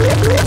Woo!